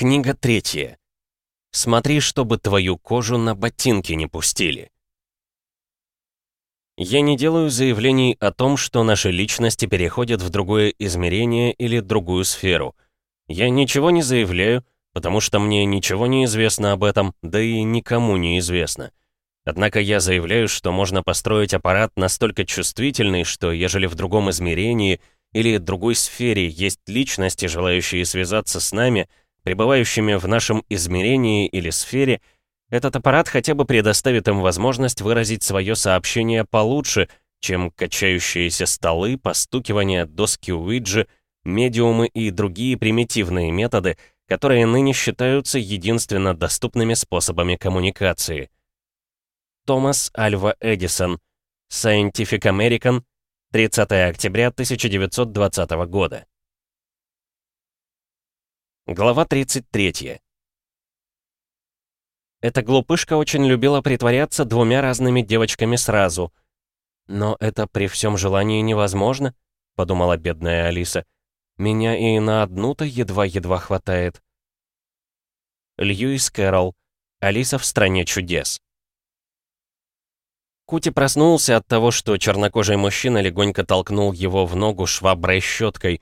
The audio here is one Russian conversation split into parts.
Книга третья. Смотри, чтобы твою кожу на ботинки не пустили. Я не делаю заявлений о том, что наши личности переходят в другое измерение или другую сферу. Я ничего не заявляю, потому что мне ничего не известно об этом, да и никому не известно. Однако я заявляю, что можно построить аппарат настолько чувствительный, что ежели в другом измерении или другой сфере есть личности, желающие связаться с нами, пребывающими в нашем измерении или сфере, этот аппарат хотя бы предоставит им возможность выразить свое сообщение получше, чем качающиеся столы, постукивание, доски Уиджи, медиумы и другие примитивные методы, которые ныне считаются единственно доступными способами коммуникации. Томас Альва Эдисон, Scientific American, 30 октября 1920 года. Глава 33. Эта глупышка очень любила притворяться двумя разными девочками сразу. «Но это при всем желании невозможно», — подумала бедная Алиса. «Меня и на одну-то едва-едва хватает». Льюис Кэрролл. Алиса в стране чудес. Кути проснулся от того, что чернокожий мужчина легонько толкнул его в ногу шваброй-щеткой.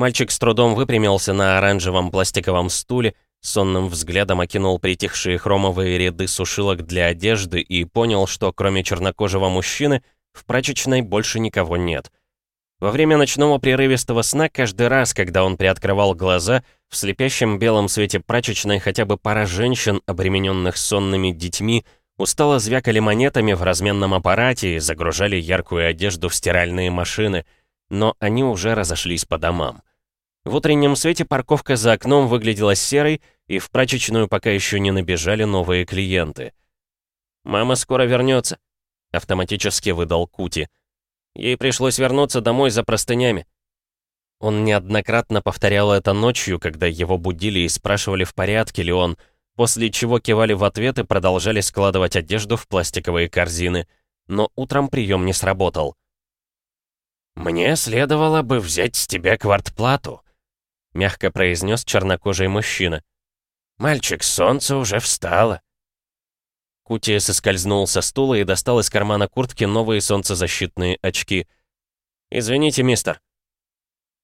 Мальчик с трудом выпрямился на оранжевом пластиковом стуле, Сонным взглядом окинул притихшие хромовые ряды сушилок для одежды и понял, что кроме чернокожего мужчины в прачечной больше никого нет. Во время ночного прерывистого сна каждый раз, когда он приоткрывал глаза, в слепящем белом свете прачечной хотя бы пара женщин, обремененных сонными детьми, устало звякали монетами в разменном аппарате и загружали яркую одежду в стиральные машины, но они уже разошлись по домам. В утреннем свете парковка за окном выглядела серой, и в прачечную пока еще не набежали новые клиенты. «Мама скоро вернется», — автоматически выдал Кути. Ей пришлось вернуться домой за простынями. Он неоднократно повторял это ночью, когда его будили и спрашивали, в порядке ли он, после чего кивали в ответ и продолжали складывать одежду в пластиковые корзины. Но утром прием не сработал. «Мне следовало бы взять с тебя квартплату», — мягко произнес чернокожий мужчина. «Мальчик, солнце уже встало». Кути соскользнул со стула и достал из кармана куртки новые солнцезащитные очки. «Извините, мистер».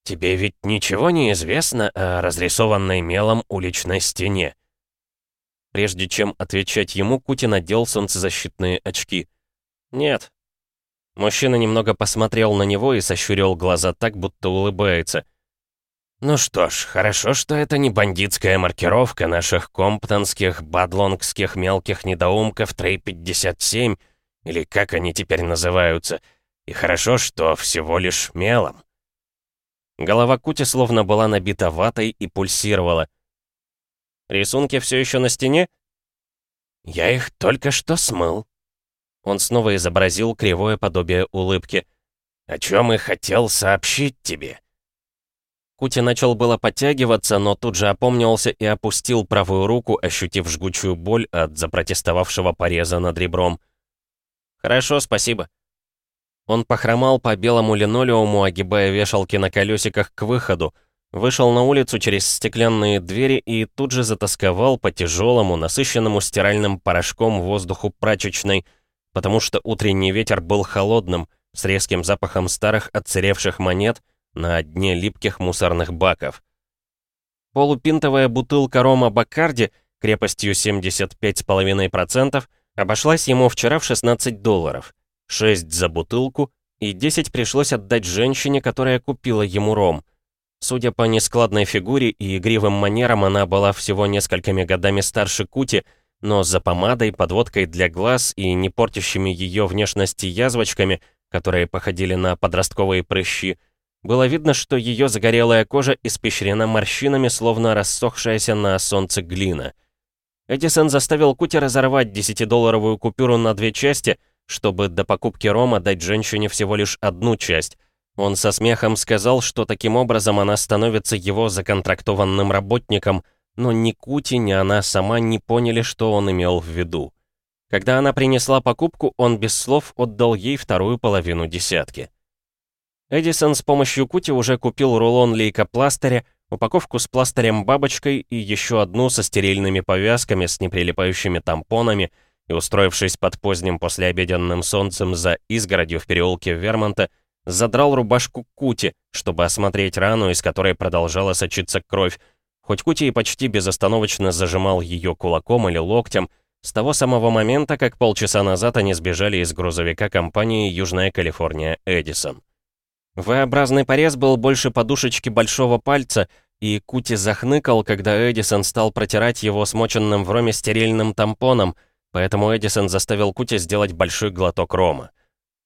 «Тебе ведь ничего не известно о разрисованной мелом уличной стене?» Прежде чем отвечать ему, Кути надел солнцезащитные очки. «Нет». Мужчина немного посмотрел на него и сощурил глаза так, будто улыбается. Ну что ж, хорошо, что это не бандитская маркировка наших комптонских, бадлонгских мелких недоумков Трей-57, или как они теперь называются, и хорошо, что всего лишь мелом. Голова Кути словно была набита ватой и пульсировала. «Рисунки все еще на стене?» «Я их только что смыл». Он снова изобразил кривое подобие улыбки. «О чем и хотел сообщить тебе». Кути начал было подтягиваться, но тут же опомнился и опустил правую руку, ощутив жгучую боль от запротестовавшего пореза над ребром. «Хорошо, спасибо». Он похромал по белому линолеуму, огибая вешалки на колесиках к выходу, вышел на улицу через стеклянные двери и тут же затасковал по тяжелому, насыщенному стиральным порошком воздуху прачечной, потому что утренний ветер был холодным, с резким запахом старых отсыревших монет — на дне липких мусорных баков. Полупинтовая бутылка рома Бакарди крепостью 75,5% обошлась ему вчера в 16 долларов. 6 за бутылку и 10 пришлось отдать женщине, которая купила ему ром. Судя по нескладной фигуре и игривым манерам, она была всего несколькими годами старше Кути, но за помадой, подводкой для глаз и не портящими ее внешности язвочками, которые походили на подростковые прыщи, было видно, что ее загорелая кожа испещрена морщинами, словно рассохшаяся на солнце глина. Эдисон заставил Кути разорвать десятидолларовую купюру на две части, чтобы до покупки рома дать женщине всего лишь одну часть. Он со смехом сказал, что таким образом она становится его законтрактованным работником, но ни Кути, ни она сама не поняли, что он имел в виду. Когда она принесла покупку, он без слов отдал ей вторую половину десятки. Эдисон с помощью Кути уже купил рулон лейкопластыря, упаковку с пластырем-бабочкой и еще одну со стерильными повязками с неприлипающими тампонами и, устроившись под поздним послеобеденным солнцем за изгородью в переулке Вермонта, задрал рубашку Кути, чтобы осмотреть рану, из которой продолжала сочиться кровь, хоть Кути и почти безостановочно зажимал ее кулаком или локтем, с того самого момента, как полчаса назад они сбежали из грузовика компании «Южная Калифорния Эдисон». V-образный порез был больше подушечки большого пальца, и Кути захныкал, когда Эдисон стал протирать его смоченным в роме стерильным тампоном, поэтому Эдисон заставил Кути сделать большой глоток рома.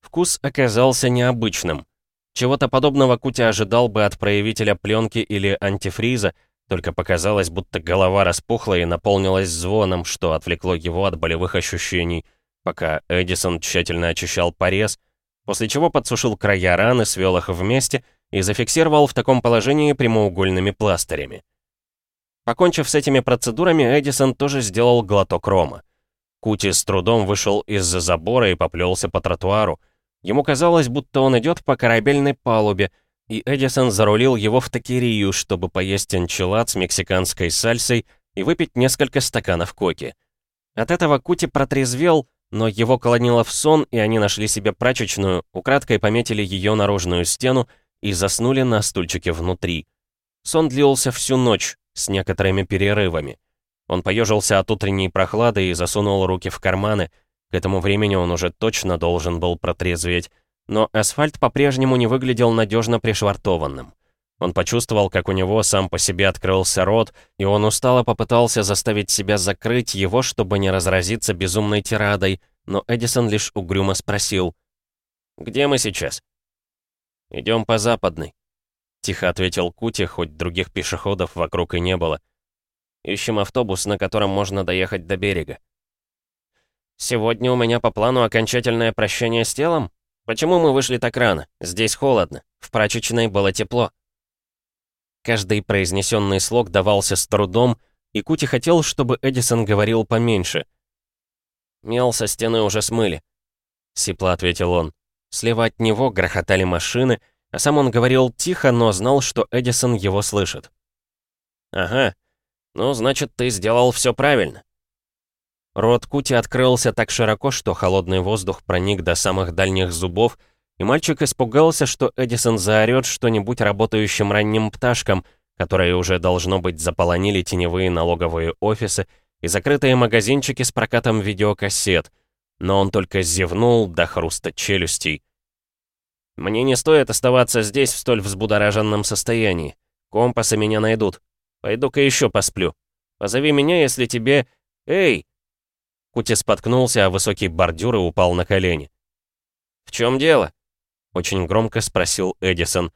Вкус оказался необычным. Чего-то подобного Кути ожидал бы от проявителя пленки или антифриза, только показалось, будто голова распухла и наполнилась звоном, что отвлекло его от болевых ощущений, пока Эдисон тщательно очищал порез, после чего подсушил края раны, свел их вместе и зафиксировал в таком положении прямоугольными пластырями. Покончив с этими процедурами, Эдисон тоже сделал глоток рома. Кути с трудом вышел из-за забора и поплелся по тротуару. Ему казалось, будто он идет по корабельной палубе, и Эдисон зарулил его в такирию, чтобы поесть энчилад с мексиканской сальсой и выпить несколько стаканов коки. От этого Кути протрезвел, но его клонило в сон, и они нашли себе прачечную, украдкой пометили ее наружную стену и заснули на стульчике внутри. Сон длился всю ночь, с некоторыми перерывами. Он поежился от утренней прохлады и засунул руки в карманы. К этому времени он уже точно должен был протрезветь, но асфальт по-прежнему не выглядел надежно пришвартованным. Он почувствовал, как у него сам по себе открылся рот, и он устало попытался заставить себя закрыть его, чтобы не разразиться безумной тирадой, но Эдисон лишь угрюмо спросил. «Где мы сейчас?» «Идем по западной», — тихо ответил Кути, хоть других пешеходов вокруг и не было. «Ищем автобус, на котором можно доехать до берега». «Сегодня у меня по плану окончательное прощание с телом?» «Почему мы вышли так рано? Здесь холодно. В прачечной было тепло». Каждый произнесенный слог давался с трудом, и Кути хотел, чтобы Эдисон говорил поменьше. «Мел со стены уже смыли», — сипло ответил он. Слева от него грохотали машины, а сам он говорил тихо, но знал, что Эдисон его слышит. «Ага. Ну, значит, ты сделал все правильно. Рот Кути открылся так широко, что холодный воздух проник до самых дальних зубов, и мальчик испугался, что Эдисон заорет что-нибудь работающим ранним пташкам, которые уже, должно быть, заполонили теневые налоговые офисы и закрытые магазинчики с прокатом видеокассет, но он только зевнул до хруста челюстей. «Мне не стоит оставаться здесь в столь взбудораженном состоянии. Компасы меня найдут. Пойду-ка еще посплю. Позови меня, если тебе... Эй!» Кути споткнулся о высокий бордюр и упал на колени. «В чем дело?» — очень громко спросил Эдисон.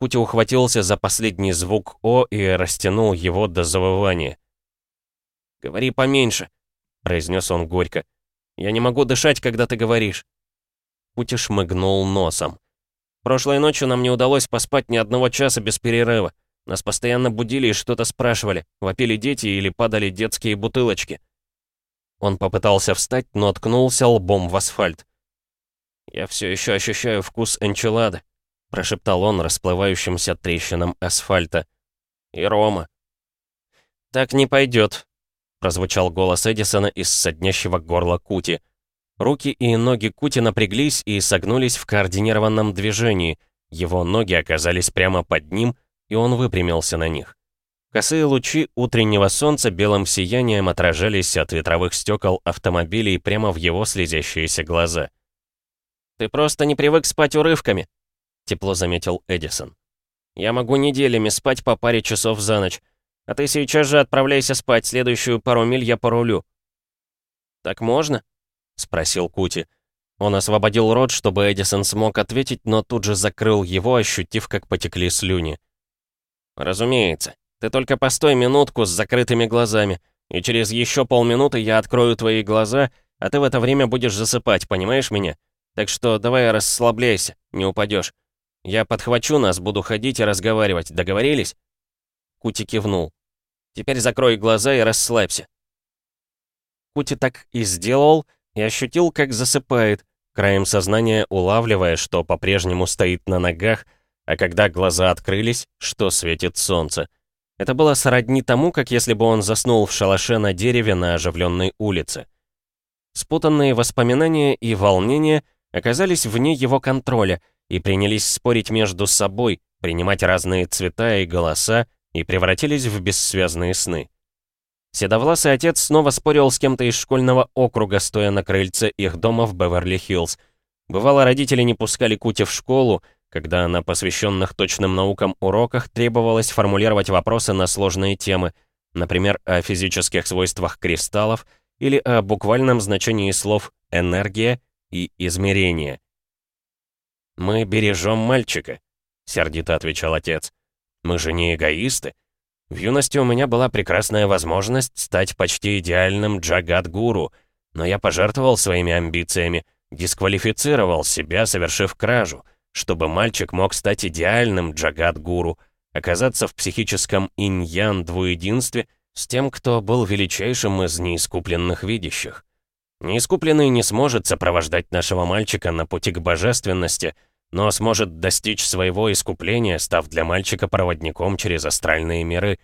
Кути ухватился за последний звук «О» и растянул его до завывания. «Говори поменьше», — произнес он горько. «Я не могу дышать, когда ты говоришь». Кути шмыгнул носом. «Прошлой ночью нам не удалось поспать ни одного часа без перерыва. Нас постоянно будили и что-то спрашивали, вопили дети или падали детские бутылочки. Он попытался встать, но ткнулся лбом в асфальт. «Я все еще ощущаю вкус энчилады», — прошептал он расплывающимся трещинам асфальта. «И Рома». «Так не пойдет», — прозвучал голос Эдисона из соднящего горла Кути. Руки и ноги Кути напряглись и согнулись в координированном движении. Его ноги оказались прямо под ним, и он выпрямился на них. Косые лучи утреннего солнца белым сиянием отражались от ветровых стекол автомобилей прямо в его слезящиеся глаза. «Ты просто не привык спать урывками», — тепло заметил Эдисон. «Я могу неделями спать по паре часов за ночь, а ты сейчас же отправляйся спать, следующую пару миль я порулю». «Так можно?» — спросил Кути. Он освободил рот, чтобы Эдисон смог ответить, но тут же закрыл его, ощутив, как потекли слюни. «Разумеется. Ты только постой минутку с закрытыми глазами, и через еще полминуты я открою твои глаза, а ты в это время будешь засыпать, понимаешь меня? Так что давай расслабляйся, не упадешь. Я подхвачу нас, буду ходить и разговаривать, договорились?» Кути кивнул. «Теперь закрой глаза и расслабься». Кути так и сделал, и ощутил, как засыпает, краем сознания улавливая, что по-прежнему стоит на ногах, а когда глаза открылись, что светит солнце. Это было сродни тому, как если бы он заснул в шалаше на дереве на оживленной улице. Спутанные воспоминания и волнения оказались вне его контроля и принялись спорить между собой, принимать разные цвета и голоса, и превратились в бессвязные сны. Седовласый отец снова спорил с кем-то из школьного округа, стоя на крыльце их дома в Беверли-Хиллз. Бывало, родители не пускали Кути в школу, когда на посвященных точным наукам уроках требовалось формулировать вопросы на сложные темы, например, о физических свойствах кристаллов или о буквальном значении слов «энергия» и «измерение». «Мы бережем мальчика», — сердито отвечал отец. «Мы же не эгоисты. В юности у меня была прекрасная возможность стать почти идеальным джагат-гуру, но я пожертвовал своими амбициями, дисквалифицировал себя, совершив кражу, чтобы мальчик мог стать идеальным джагат-гуру, оказаться в психическом инь-ян двуединстве с тем, кто был величайшим из неискупленных видящих. Неискупленный не сможет сопровождать нашего мальчика на пути к божественности — но сможет достичь своего искупления, став для мальчика проводником через астральные миры.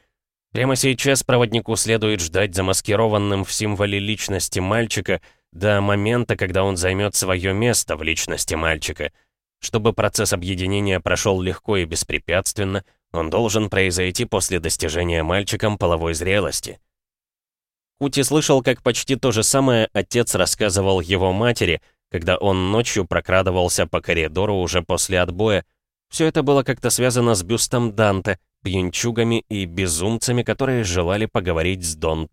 Прямо сейчас проводнику следует ждать замаскированным в символе личности мальчика до момента, когда он займет свое место в личности мальчика. Чтобы процесс объединения прошел легко и беспрепятственно, он должен произойти после достижения мальчиком половой зрелости. Кути слышал, как почти то же самое отец рассказывал его матери — когда он ночью прокрадывался по коридору уже после отбоя. Все это было как-то связано с бюстом Данте, пьянчугами и безумцами, которые желали поговорить с Дон.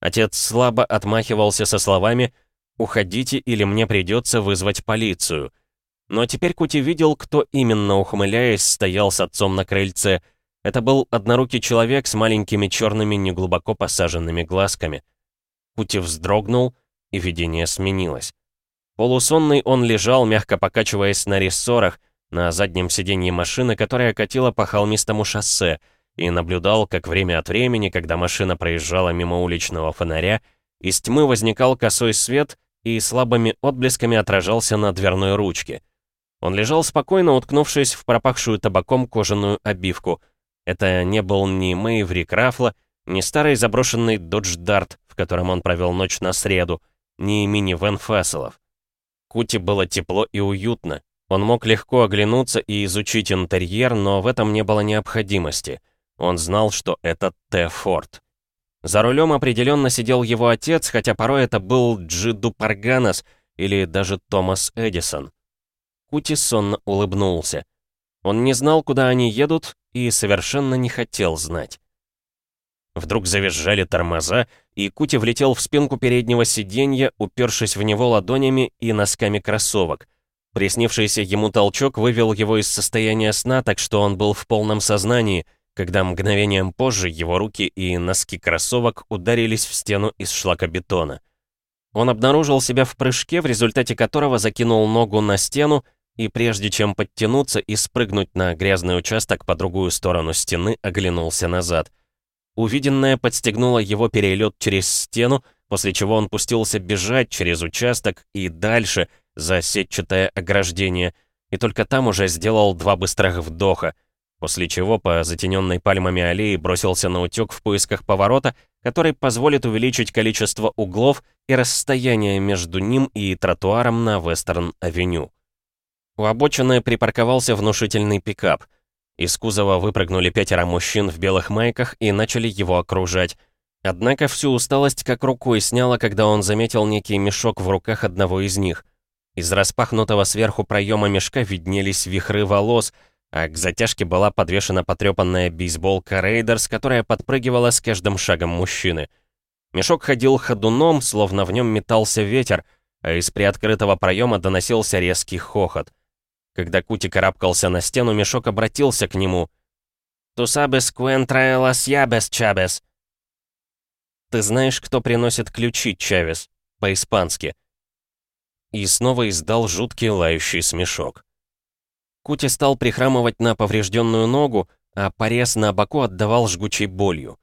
Отец слабо отмахивался со словами «Уходите, или мне придется вызвать полицию». Но теперь Кути видел, кто именно, ухмыляясь, стоял с отцом на крыльце. Это был однорукий человек с маленькими черными неглубоко посаженными глазками. Кути вздрогнул, и видение сменилось. Полусонный он лежал, мягко покачиваясь на рессорах, на заднем сиденье машины, которая катила по холмистому шоссе, и наблюдал, как время от времени, когда машина проезжала мимо уличного фонаря, из тьмы возникал косой свет и слабыми отблесками отражался на дверной ручке. Он лежал спокойно, уткнувшись в пропахшую табаком кожаную обивку. Это не был ни Мэйври Крафла, ни старый заброшенный Додж Дарт, в котором он провел ночь на среду, ни мини-вен Фасселов. Кути было тепло и уютно. Он мог легко оглянуться и изучить интерьер, но в этом не было необходимости. Он знал, что это Т. Форд. За рулем определенно сидел его отец, хотя порой это был Джиду Парганас или даже Томас Эдисон. Кути сонно улыбнулся. Он не знал, куда они едут, и совершенно не хотел знать. Вдруг завизжали тормоза, и Кути влетел в спинку переднего сиденья, упершись в него ладонями и носками кроссовок. Приснившийся ему толчок вывел его из состояния сна, так что он был в полном сознании, когда мгновением позже его руки и носки кроссовок ударились в стену из шлакобетона. Он обнаружил себя в прыжке, в результате которого закинул ногу на стену, и прежде чем подтянуться и спрыгнуть на грязный участок по другую сторону стены, оглянулся назад — Увиденное подстегнуло его перелет через стену, после чего он пустился бежать через участок и дальше за сетчатое ограждение, и только там уже сделал два быстрых вдоха, после чего по затененной пальмами аллеи бросился на утек в поисках поворота, который позволит увеличить количество углов и расстояние между ним и тротуаром на Вестерн-авеню. У обочины припарковался внушительный пикап — из кузова выпрыгнули пятеро мужчин в белых майках и начали его окружать. Однако всю усталость как рукой сняло, когда он заметил некий мешок в руках одного из них. Из распахнутого сверху проема мешка виднелись вихры волос, а к затяжке была подвешена потрепанная бейсболка Raiders, которая подпрыгивала с каждым шагом мужчины. Мешок ходил ходуном, словно в нем метался ветер, а из приоткрытого проема доносился резкий хохот — когда Кути карабкался на стену, мешок обратился к нему. «Tú sabes quién trae las llaves, Chávez». «Ты знаешь, кто приносит ключи, Чавес?» По-испански. И снова издал жуткий лающий смешок. Кути стал прихрамывать на поврежденную ногу, а порез на боку отдавал жгучей болью.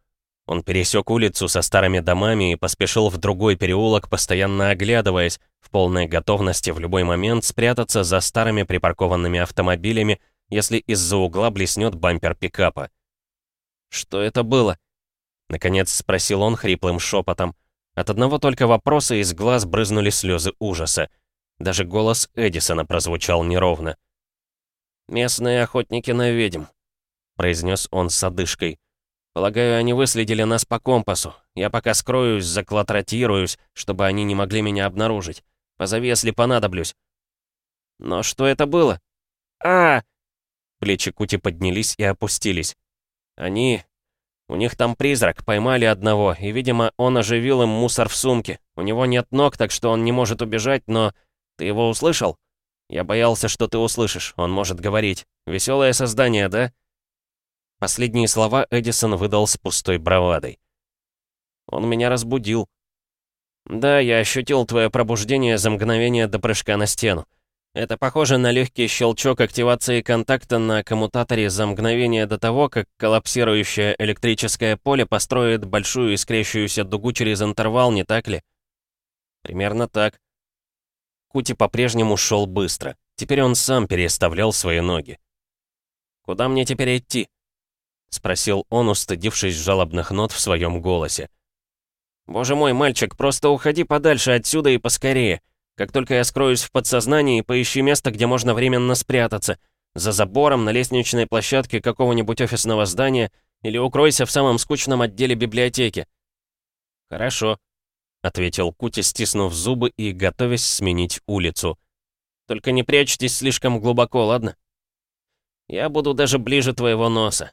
Он пересек улицу со старыми домами и поспешил в другой переулок, постоянно оглядываясь, в полной готовности в любой момент спрятаться за старыми припаркованными автомобилями, если из-за угла блеснет бампер пикапа. «Что это было?» Наконец спросил он хриплым шепотом. От одного только вопроса из глаз брызнули слезы ужаса. Даже голос Эдисона прозвучал неровно. «Местные охотники на ведьм», — произнес он с одышкой. «Полагаю, они выследили нас по компасу. Я пока скроюсь, заклатротируюсь, чтобы они не могли меня обнаружить. Позови, если понадоблюсь». «Но что это было?» а Плечи Кути поднялись и опустились. «Они... У них там призрак, поймали одного, и, видимо, он оживил им мусор в сумке. У него нет ног, так что он не может убежать, но... Ты его услышал?» «Я боялся, что ты услышишь. Он может говорить. Веселое создание, да?» Последние слова Эдисон выдал с пустой бравадой. «Он меня разбудил». «Да, я ощутил твое пробуждение за мгновение до прыжка на стену. Это похоже на легкий щелчок активации контакта на коммутаторе за мгновение до того, как коллапсирующее электрическое поле построит большую искрящуюся дугу через интервал, не так ли? Примерно так. Кути по-прежнему шел быстро. Теперь он сам переставлял свои ноги. «Куда мне теперь идти?» — спросил он, устыдившись жалобных нот в своем голосе. «Боже мой, мальчик, просто уходи подальше отсюда и поскорее. Как только я скроюсь в подсознании, поищи место, где можно временно спрятаться. За забором, на лестничной площадке какого-нибудь офисного здания или укройся в самом скучном отделе библиотеки». «Хорошо», — ответил Кути, стиснув зубы и готовясь сменить улицу. «Только не прячьтесь слишком глубоко, ладно?» «Я буду даже ближе твоего носа»,